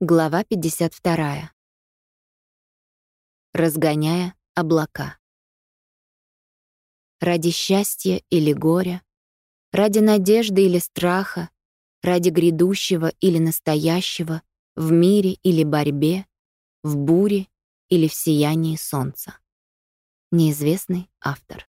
Глава 52. Разгоняя облака. Ради счастья или горя, ради надежды или страха, ради грядущего или настоящего, в мире или борьбе, в буре или в сиянии солнца. Неизвестный автор.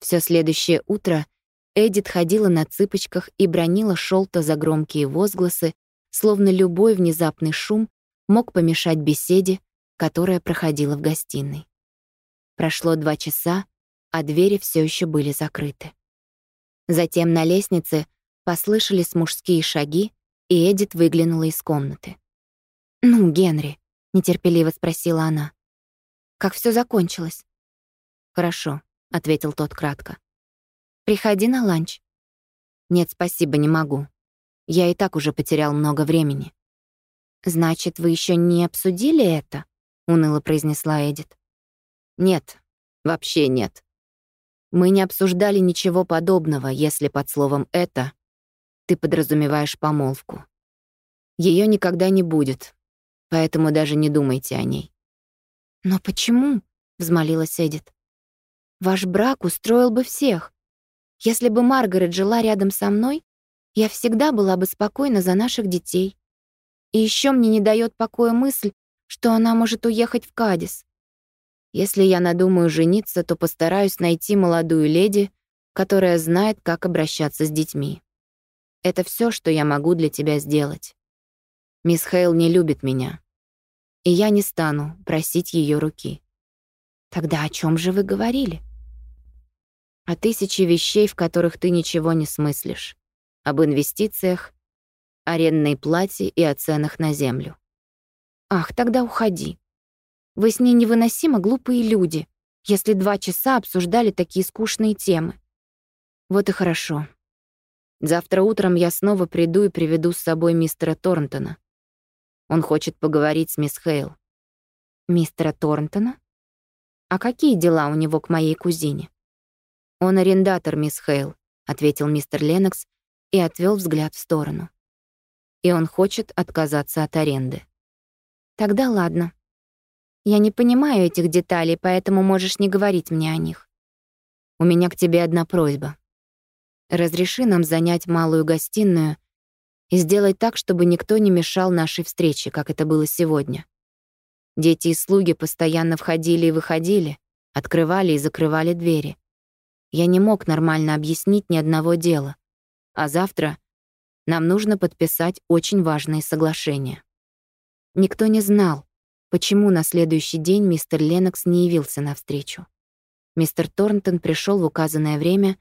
Все следующее утро Эдит ходила на цыпочках и бронила Шолта за громкие возгласы, словно любой внезапный шум мог помешать беседе, которая проходила в гостиной. Прошло два часа, а двери все еще были закрыты. Затем на лестнице послышались мужские шаги, и Эдит выглянула из комнаты. «Ну, Генри», — нетерпеливо спросила она, — «как все закончилось?» «Хорошо», — ответил тот кратко. «Приходи на ланч». «Нет, спасибо, не могу. Я и так уже потерял много времени. «Значит, вы еще не обсудили это?» — уныло произнесла Эдит. «Нет, вообще нет. Мы не обсуждали ничего подобного, если под словом «это» ты подразумеваешь помолвку. Ее никогда не будет, поэтому даже не думайте о ней». «Но почему?» — взмолилась Эдит. «Ваш брак устроил бы всех. Если бы Маргарет жила рядом со мной, я всегда была бы спокойна за наших детей. И еще мне не дает покоя мысль, что она может уехать в Кадис. Если я надумаю жениться, то постараюсь найти молодую леди, которая знает, как обращаться с детьми. Это все, что я могу для тебя сделать. Мисс Хейл не любит меня, и я не стану просить ее руки. Тогда о чем же вы говорили? О тысяче вещей, в которых ты ничего не смыслишь об инвестициях, арендной плате и о ценах на землю. «Ах, тогда уходи. Вы с ней невыносимо глупые люди, если два часа обсуждали такие скучные темы. Вот и хорошо. Завтра утром я снова приду и приведу с собой мистера Торнтона. Он хочет поговорить с мисс Хейл. Мистера Торнтона? А какие дела у него к моей кузине? Он арендатор, мисс Хейл, ответил мистер Ленокс и отвел взгляд в сторону. И он хочет отказаться от аренды. Тогда ладно. Я не понимаю этих деталей, поэтому можешь не говорить мне о них. У меня к тебе одна просьба. Разреши нам занять малую гостиную и сделай так, чтобы никто не мешал нашей встрече, как это было сегодня. Дети и слуги постоянно входили и выходили, открывали и закрывали двери. Я не мог нормально объяснить ни одного дела. А завтра нам нужно подписать очень важные соглашения. Никто не знал, почему на следующий день мистер Ленокс не явился навстречу. Мистер Торнтон пришел в указанное время,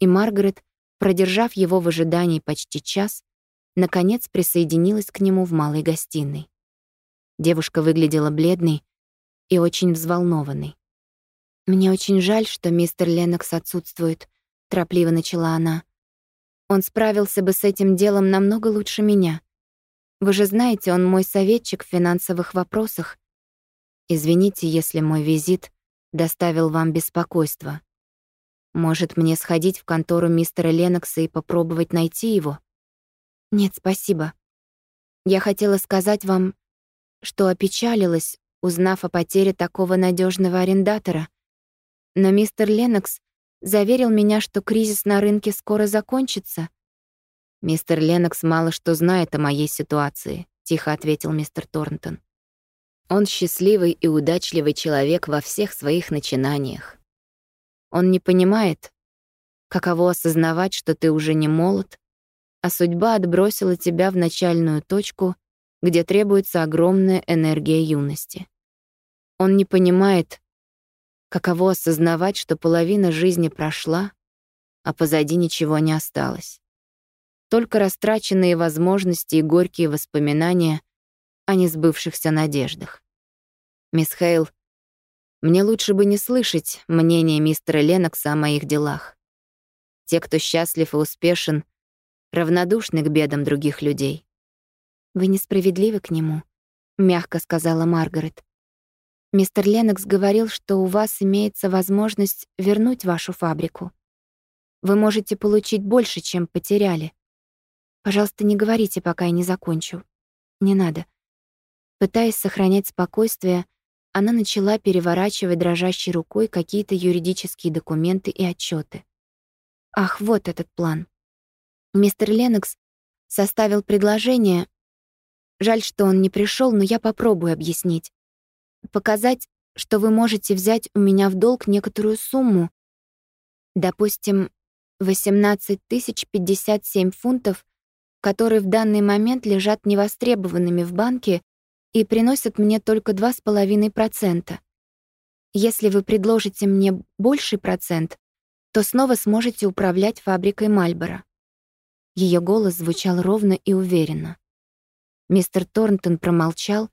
и Маргарет, продержав его в ожидании почти час, наконец присоединилась к нему в малой гостиной. Девушка выглядела бледной и очень взволнованной. «Мне очень жаль, что мистер Ленокс отсутствует», — торопливо начала она. Он справился бы с этим делом намного лучше меня. Вы же знаете, он мой советчик в финансовых вопросах. Извините, если мой визит доставил вам беспокойство. Может, мне сходить в контору мистера Ленокса и попробовать найти его? Нет, спасибо. Я хотела сказать вам, что опечалилась, узнав о потере такого надежного арендатора. Но мистер Ленокс заверил меня, что кризис на рынке скоро закончится. «Мистер Ленокс мало что знает о моей ситуации», — тихо ответил мистер Торнтон. «Он счастливый и удачливый человек во всех своих начинаниях. Он не понимает, каково осознавать, что ты уже не молод, а судьба отбросила тебя в начальную точку, где требуется огромная энергия юности. Он не понимает, Каково осознавать, что половина жизни прошла, а позади ничего не осталось. Только растраченные возможности и горькие воспоминания о несбывшихся надеждах. Мисс Хейл, мне лучше бы не слышать мнение мистера Ленокса о моих делах. Те, кто счастлив и успешен, равнодушны к бедам других людей. «Вы несправедливы к нему», — мягко сказала Маргарет. Мистер Ленокс говорил, что у вас имеется возможность вернуть вашу фабрику. Вы можете получить больше, чем потеряли. Пожалуйста, не говорите, пока я не закончу. Не надо. Пытаясь сохранять спокойствие, она начала переворачивать дрожащей рукой какие-то юридические документы и отчеты. Ах, вот этот план. Мистер Ленокс составил предложение. Жаль, что он не пришел, но я попробую объяснить. Показать, что вы можете взять у меня в долг некоторую сумму, допустим, 18 тысяч 57 фунтов, которые в данный момент лежат невостребованными в банке и приносят мне только 2,5%. Если вы предложите мне больший процент, то снова сможете управлять фабрикой Мальборо. Ее голос звучал ровно и уверенно. Мистер Торнтон промолчал,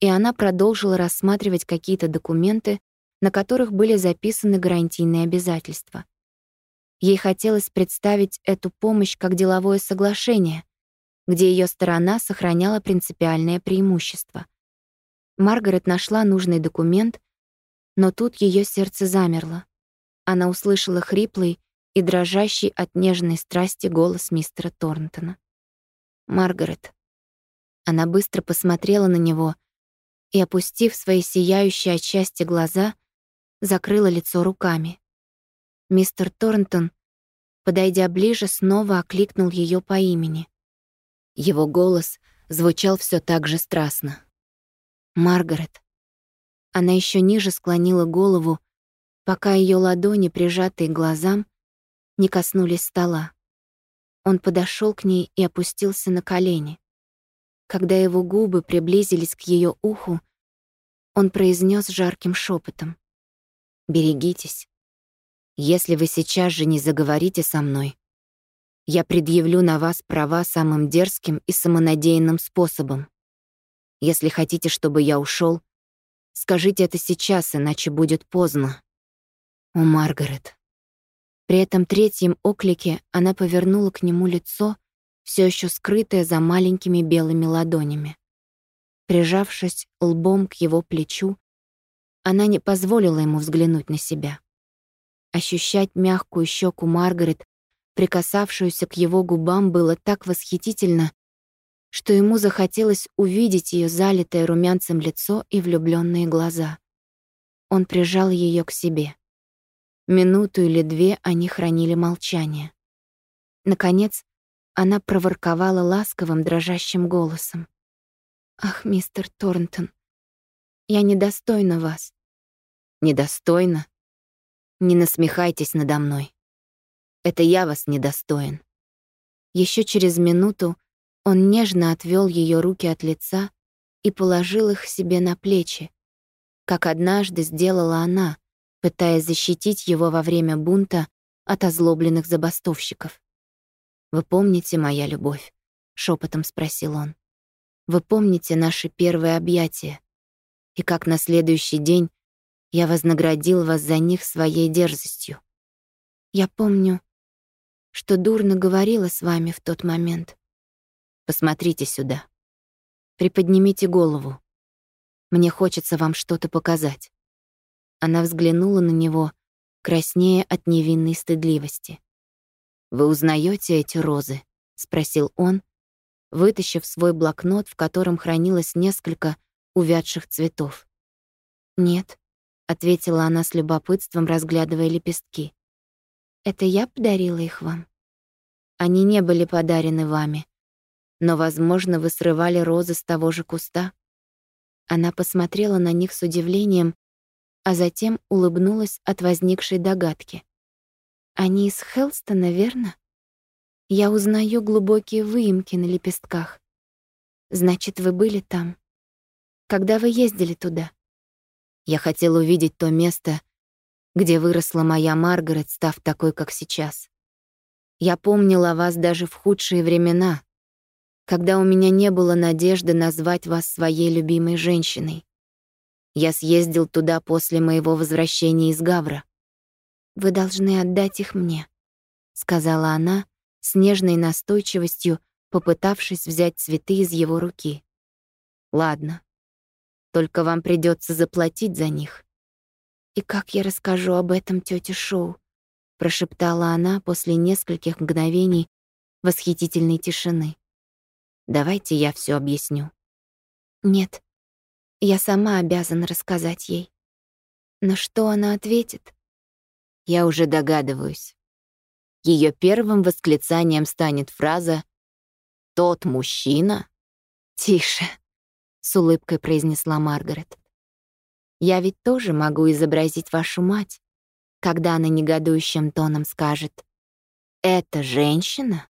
и она продолжила рассматривать какие-то документы, на которых были записаны гарантийные обязательства. Ей хотелось представить эту помощь как деловое соглашение, где ее сторона сохраняла принципиальное преимущество. Маргарет нашла нужный документ, но тут ее сердце замерло она услышала хриплый и дрожащий от нежной страсти голос мистера Торнтона. «Маргарет». Она быстро посмотрела на него и, опустив свои сияющие от счастья глаза, закрыла лицо руками. Мистер Торнтон, подойдя ближе, снова окликнул ее по имени. Его голос звучал все так же страстно. «Маргарет». Она еще ниже склонила голову, пока ее ладони, прижатые к глазам, не коснулись стола. Он подошел к ней и опустился на колени. Когда его губы приблизились к ее уху, он произнес жарким шепотом: «Берегитесь. Если вы сейчас же не заговорите со мной, я предъявлю на вас права самым дерзким и самонадеянным способом. Если хотите, чтобы я ушел, скажите это сейчас, иначе будет поздно». О, Маргарет. При этом третьем оклике она повернула к нему лицо, все еще скрытое за маленькими белыми ладонями. Прижавшись лбом к его плечу, она не позволила ему взглянуть на себя. Ощущать мягкую щеку Маргарет, прикасавшуюся к его губам, было так восхитительно, что ему захотелось увидеть ее залитое румянцем лицо и влюбленные глаза. Он прижал ее к себе. Минуту или две они хранили молчание. Наконец, она проворковала ласковым, дрожащим голосом. «Ах, мистер Торнтон, я недостойна вас». «Недостойна? Не насмехайтесь надо мной. Это я вас недостоин». Еще через минуту он нежно отвел ее руки от лица и положил их себе на плечи, как однажды сделала она, пытаясь защитить его во время бунта от озлобленных забастовщиков. «Вы помните, моя любовь?» — шепотом спросил он. «Вы помните наши первые объятия? И как на следующий день я вознаградил вас за них своей дерзостью? Я помню, что дурно говорила с вами в тот момент. Посмотрите сюда. Приподнимите голову. Мне хочется вам что-то показать. Она взглянула на него, краснея от невинной стыдливости. «Вы узнаете эти розы?» — спросил он, вытащив свой блокнот, в котором хранилось несколько увядших цветов. «Нет», — ответила она с любопытством, разглядывая лепестки. «Это я подарила их вам?» «Они не были подарены вами, но, возможно, вы срывали розы с того же куста». Она посмотрела на них с удивлением а затем улыбнулась от возникшей догадки. «Они из Хелстона, верно? Я узнаю глубокие выемки на лепестках. Значит, вы были там. Когда вы ездили туда?» Я хотел увидеть то место, где выросла моя Маргарет, став такой, как сейчас. Я помнила вас даже в худшие времена, когда у меня не было надежды назвать вас своей любимой женщиной. Я съездил туда после моего возвращения из Гавра. «Вы должны отдать их мне», — сказала она с нежной настойчивостью, попытавшись взять цветы из его руки. «Ладно. Только вам придется заплатить за них». «И как я расскажу об этом тете Шоу?» — прошептала она после нескольких мгновений, восхитительной тишины. Давайте я все объясню. Нет, я сама обязана рассказать ей. Но что она ответит? Я уже догадываюсь. Ее первым восклицанием станет фраза «Тот мужчина?» «Тише», — с улыбкой произнесла Маргарет. «Я ведь тоже могу изобразить вашу мать, когда она негодующим тоном скажет «Это женщина?»